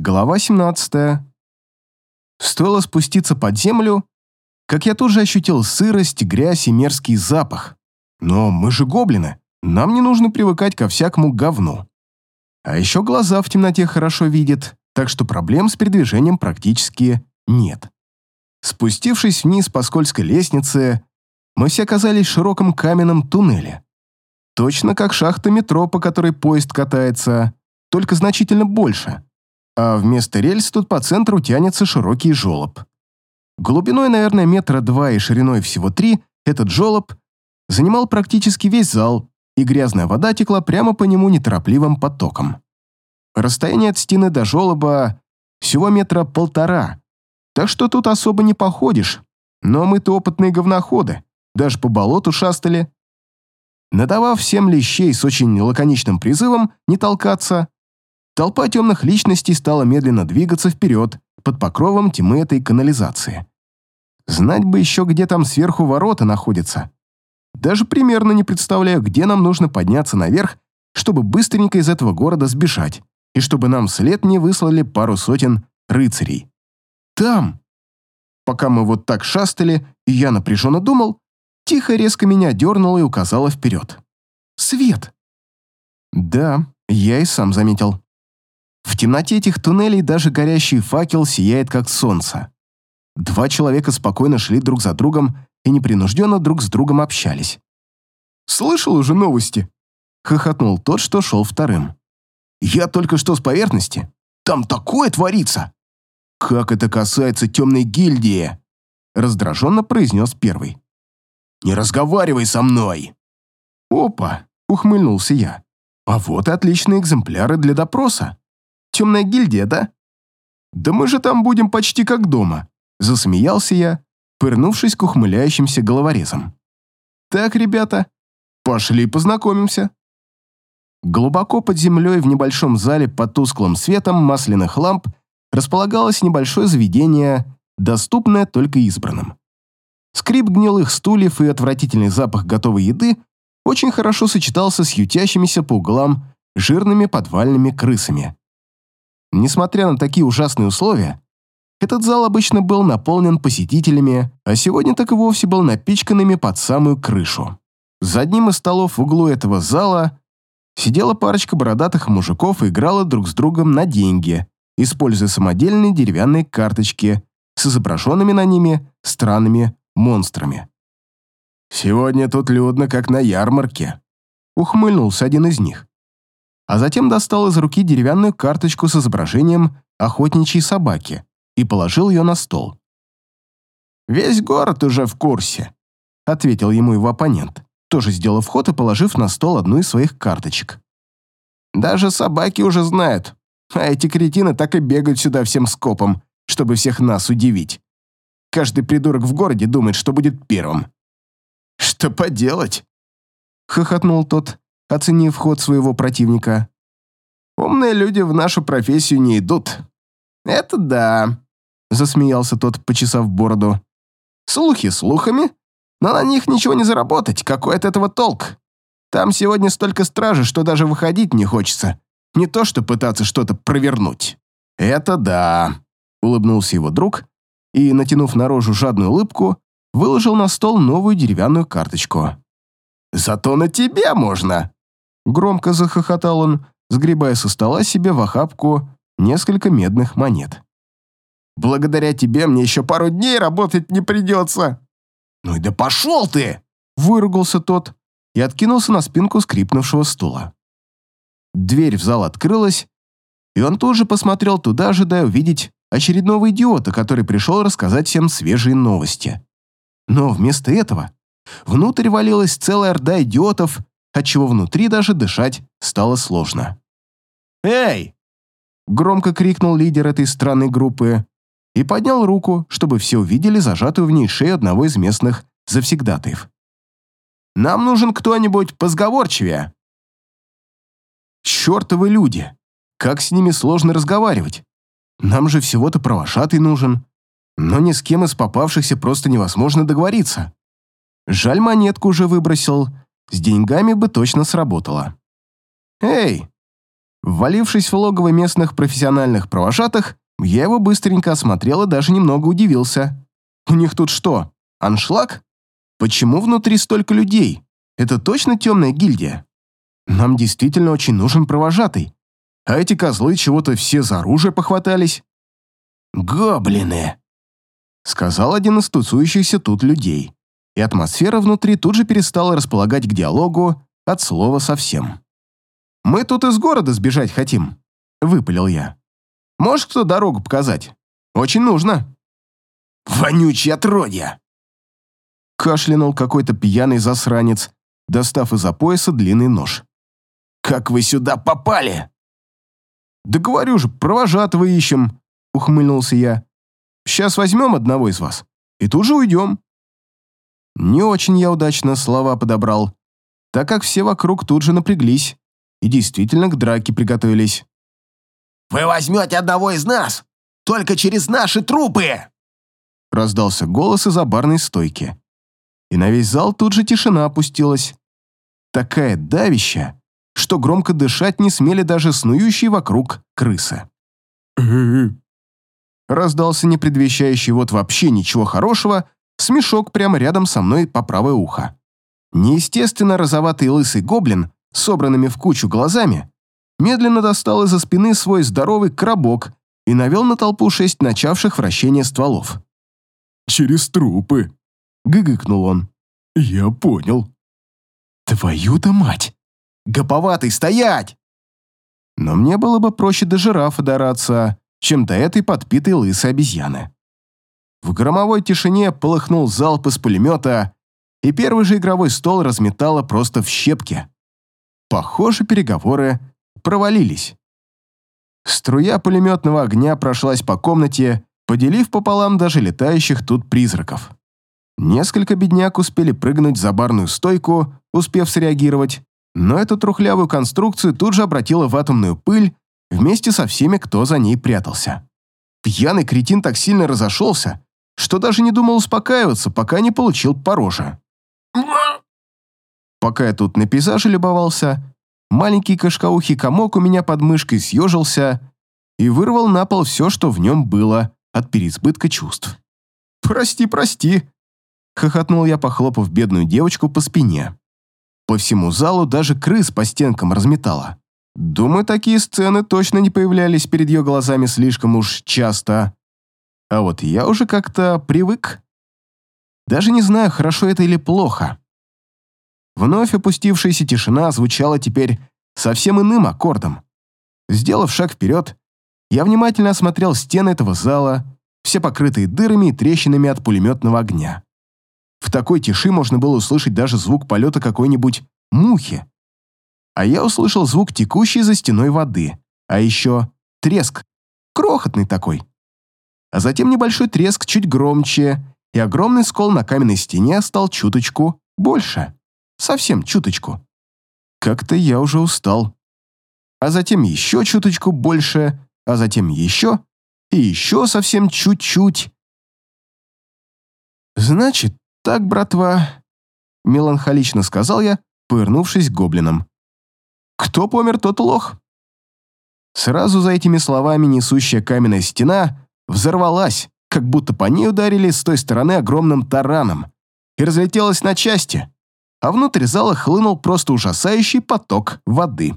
Глава 17. Стоило спуститься под землю, как я тут же ощутил сырость, грязь и мерзкий запах. Но мы же гоблины, нам не нужно привыкать ко всякому говну. А еще глаза в темноте хорошо видят, так что проблем с передвижением практически нет. Спустившись вниз по скользкой лестнице, мы все оказались в широком каменном туннеле. Точно как шахта метро, по которой поезд катается, только значительно больше. А вместо рельс тут по центру тянется широкий желоб. Глубиной, наверное, метра два и шириной всего три, этот желоб занимал практически весь зал, и грязная вода текла прямо по нему неторопливым потоком. Расстояние от стены до желоба всего метра полтора, так что тут особо не походишь, но мы-то опытные говноходы, даже по болоту шастали. Надавав всем лещей с очень лаконичным призывом не толкаться, толпа темных личностей стала медленно двигаться вперед под покровом тьмы этой канализации. Знать бы еще, где там сверху ворота находятся. Даже примерно не представляю, где нам нужно подняться наверх, чтобы быстренько из этого города сбежать, и чтобы нам вслед не выслали пару сотен рыцарей. Там! Пока мы вот так шастали, и я напряженно думал, тихо резко меня дернула и указала вперед. Свет! Да, я и сам заметил. В темноте этих туннелей даже горящий факел сияет, как солнце. Два человека спокойно шли друг за другом и непринужденно друг с другом общались. «Слышал уже новости?» — хохотнул тот, что шел вторым. «Я только что с поверхности. Там такое творится!» «Как это касается темной гильдии?» — раздраженно произнес первый. «Не разговаривай со мной!» «Опа!» — ухмыльнулся я. «А вот и отличные экземпляры для допроса. Темная гильдия, да?» «Да мы же там будем почти как дома», Засмеялся я, пырнувшись к ухмыляющимся головорезам. «Так, ребята, пошли познакомимся». Глубоко под землей в небольшом зале под тусклым светом масляных ламп располагалось небольшое заведение, доступное только избранным. Скрип гнилых стульев и отвратительный запах готовой еды очень хорошо сочетался с ютящимися по углам жирными подвальными крысами. Несмотря на такие ужасные условия, этот зал обычно был наполнен посетителями, а сегодня так и вовсе был напичканными под самую крышу. За одним из столов в углу этого зала сидела парочка бородатых мужиков и играла друг с другом на деньги, используя самодельные деревянные карточки с изображенными на ними странными монстрами. «Сегодня тут людно, как на ярмарке», — ухмыльнулся один из них. А затем достал из руки деревянную карточку с изображением охотничьей собаки и положил ее на стол. «Весь город уже в курсе», — ответил ему его оппонент, тоже сделав ход и положив на стол одну из своих карточек. «Даже собаки уже знают, а эти кретины так и бегают сюда всем скопом, чтобы всех нас удивить. Каждый придурок в городе думает, что будет первым». «Что поделать?» — хохотнул тот, оценив ход своего противника. «Умные люди в нашу профессию не идут». «Это да», засмеялся тот, почесав бороду. Слухи слухами, но на них ничего не заработать, какой от этого толк? Там сегодня столько стражи, что даже выходить не хочется. Не то, что пытаться что-то провернуть. Это да, улыбнулся его друг и, натянув на рожу жадную улыбку, выложил на стол новую деревянную карточку. «Зато на тебе можно!» Громко захохотал он, сгребая со стола себе в охапку несколько медных монет. Благодаря тебе мне еще пару дней работать не придется». «Ну и да пошел ты!» – выругался тот и откинулся на спинку скрипнувшего стула. Дверь в зал открылась, и он тоже посмотрел туда, ожидая увидеть очередного идиота, который пришел рассказать всем свежие новости. Но вместо этого внутрь валилась целая орда идиотов, отчего внутри даже дышать стало сложно. «Эй!» — громко крикнул лидер этой странной группы, и поднял руку, чтобы все увидели зажатую в ней шею одного из местных завсегдатаев. «Нам нужен кто-нибудь позговорчивее». «Чертовы люди! Как с ними сложно разговаривать? Нам же всего-то провожатый нужен. Но ни с кем из попавшихся просто невозможно договориться. Жаль, монетку уже выбросил, с деньгами бы точно сработало». «Эй, Ввалившись в логово местных профессиональных провожатых, я его быстренько осмотрел и даже немного удивился. У них тут что, аншлаг? Почему внутри столько людей? Это точно темная гильдия? Нам действительно очень нужен провожатый. А эти козлы чего-то все за оружие похватались. «Гоблины!» — сказал один из тусующихся тут людей. И атмосфера внутри тут же перестала располагать к диалогу от слова совсем. «Мы тут из города сбежать хотим», — выпалил я. «Можешь кто дорогу показать? Очень нужно». «Вонючие отродья!» Кашлянул какой-то пьяный засранец, достав из-за пояса длинный нож. «Как вы сюда попали?» «Да говорю же, провожатого ищем», — ухмыльнулся я. «Сейчас возьмем одного из вас и тут же уйдем». Не очень я удачно слова подобрал, так как все вокруг тут же напряглись и действительно к драке приготовились. «Вы возьмете одного из нас, только через наши трупы!» Раздался голос из-за барной стойки. И на весь зал тут же тишина опустилась. Такая давища, что громко дышать не смели даже снующие вокруг крысы. Раздался не предвещающий вот вообще ничего хорошего смешок прямо рядом со мной по правое ухо. Неестественно розоватый лысый гоблин собранными в кучу глазами, медленно достал из-за спины свой здоровый коробок и навел на толпу шесть начавших вращение стволов. «Через трупы», — гыгыкнул он. «Я понял». «Твою-то мать! Гоповатый, стоять!» Но мне было бы проще до жирафа дораться, чем до этой подпитой лысой обезьяны. В громовой тишине полыхнул залп из пулемета, и первый же игровой стол разметало просто в щепки. Похоже, переговоры провалились. Струя пулеметного огня прошлась по комнате, поделив пополам даже летающих тут призраков. Несколько бедняк успели прыгнуть за барную стойку, успев среагировать, но эту трухлявую конструкцию тут же обратила в атомную пыль вместе со всеми, кто за ней прятался. Пьяный кретин так сильно разошелся, что даже не думал успокаиваться, пока не получил по роже. Пока я тут на пейзаже любовался, маленький кашкаухий комок у меня под мышкой съежился и вырвал на пол все, что в нем было от переизбытка чувств. «Прости, прости!» — хохотнул я, похлопав бедную девочку по спине. По всему залу даже крыс по стенкам разметало. Думаю, такие сцены точно не появлялись перед ее глазами слишком уж часто. А вот я уже как-то привык. Даже не знаю, хорошо это или плохо. Вновь опустившаяся тишина звучала теперь совсем иным аккордом. Сделав шаг вперед, я внимательно осмотрел стены этого зала, все покрытые дырами и трещинами от пулеметного огня. В такой тиши можно было услышать даже звук полета какой-нибудь мухи. А я услышал звук текущей за стеной воды, а еще треск, крохотный такой. А затем небольшой треск чуть громче, и огромный скол на каменной стене стал чуточку больше. Совсем чуточку. Как-то я уже устал. А затем еще чуточку больше, а затем еще и еще совсем чуть-чуть. «Значит так, братва», — меланхолично сказал я, повернувшись к гоблинам. «Кто помер, тот лох». Сразу за этими словами несущая каменная стена взорвалась, как будто по ней ударили с той стороны огромным тараном, и разлетелась на части а внутрь зала хлынул просто ужасающий поток воды.